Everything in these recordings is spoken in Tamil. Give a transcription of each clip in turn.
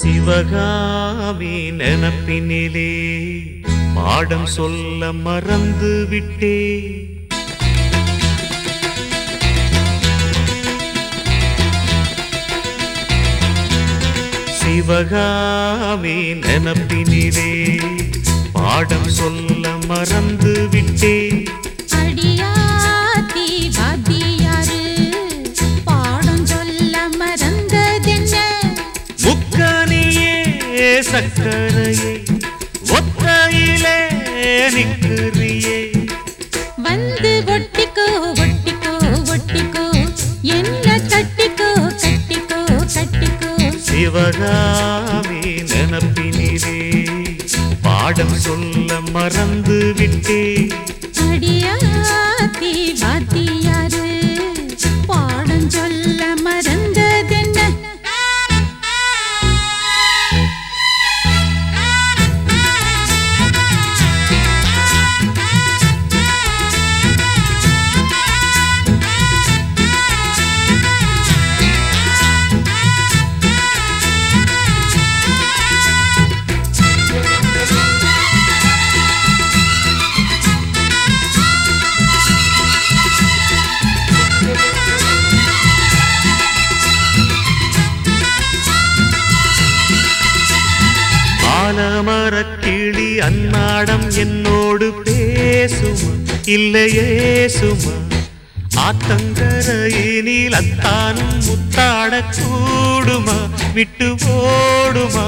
சிவகாமி நினப்பினிலே பாடம் சொல்ல மறந்து விட்டே. சிவகாமி நினப்பினிலே பாடம் சொல்ல மறந்து விட்டே. சக்கரையே ஒத்தையிலே நிற்கிறியே வந்து ஒட்டிக்கோ ஒட்டிக்கோ ஒட்டிக்கோ. என்ன கட்டிக்கோ கட்டிக்கோ கட்டிக்கோ சிவகாமி நினப்பினிலே பாடம் சொல்ல மறந்து விட்டே அன்னாடம் என்னோடு பேசுமா? இல்லையே சுமா ஆத்தங்கரையினில் அத்தானும் முத்தாட கூடுமா? விட்டு போடுமா?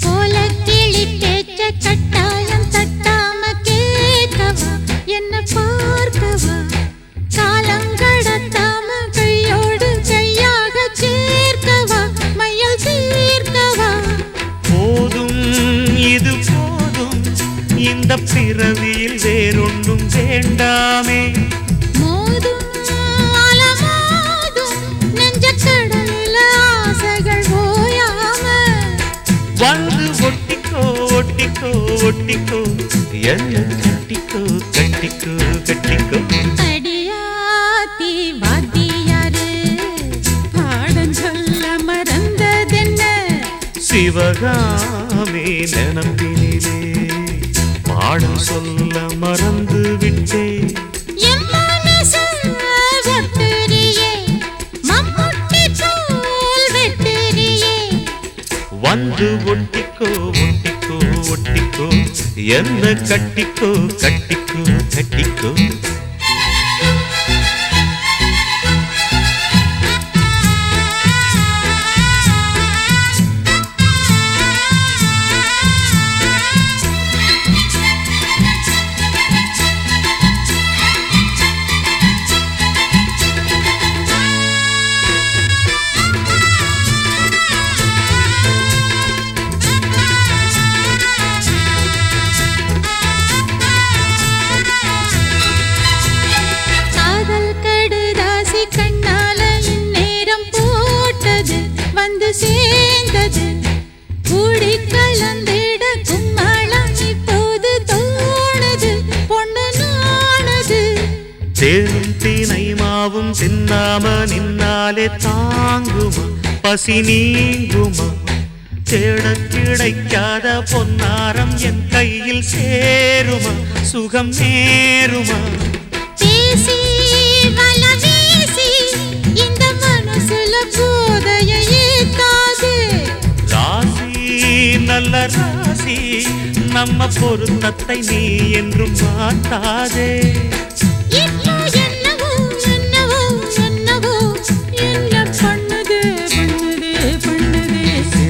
போல கிளி பேச்ச கட்டாயம் தட்டாம கேட்கவா? என்ன பார்க்கவா? இந்த பிறவியில் வேறொன்றும் வேண்டாமே. வந்து ஒட்டிக்கோ ஒட்டிக்கோ ஒட்டிக்கோ என்ன கட்டிக்கோ கட்டிக்கோ கட்டிக்கோ. அடியாத்தி வாத்தியாரு பாடம் சொல்ல மறந்ததென்ன? சிவகாமி நினப்பினிலே பாடம் சொல்ல மறந்து விட்டே என் மனச ஒட்டுறியே, மம்முட்டி போல் வெட்டுறியே. வந்து ஒட்டிக்கோ ஒட்டிக்கோ ஒட்டிக்கோ என்ன கட்டிக்கோ கட்டிக்கோ கட்டிக்கோ வந்து சேர்ந்தது. கூடி கலந்திட கும்மாளம் இப்போது தோணுது. நாணுது தேரும் தீனை மாவும் தின்னாம நின்னாலே தாங்குமா? பசி நீங்குமா? தேட கிடைக்காத பொன்னாரம் என் கையில் சேருமா? சுகம் நேருமா? பேசி ராசி நம்ம பொருத்தத்தை நீ என்றும் மாட்டாதே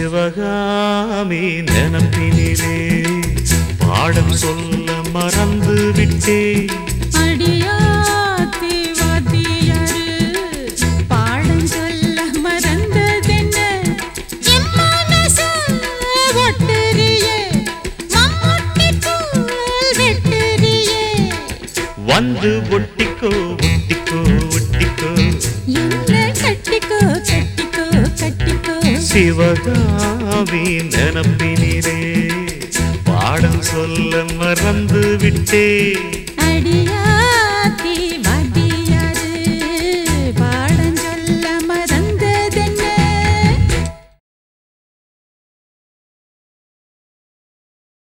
சிவகாமி நினப்பினிலே பாடம் சொல்ல மறந்து விட்டே அடியாத்தி வந்து ஒட்டிக்கோ ஒட்டிக்கோ ஒட்டிக்கோ. கட்டிக்கோ கட்டிக்கோ கட்டிக்கோ. சிவகாமி நினப்பினிலே பாடம் சொல்ல மறந்து விட்டே அடியா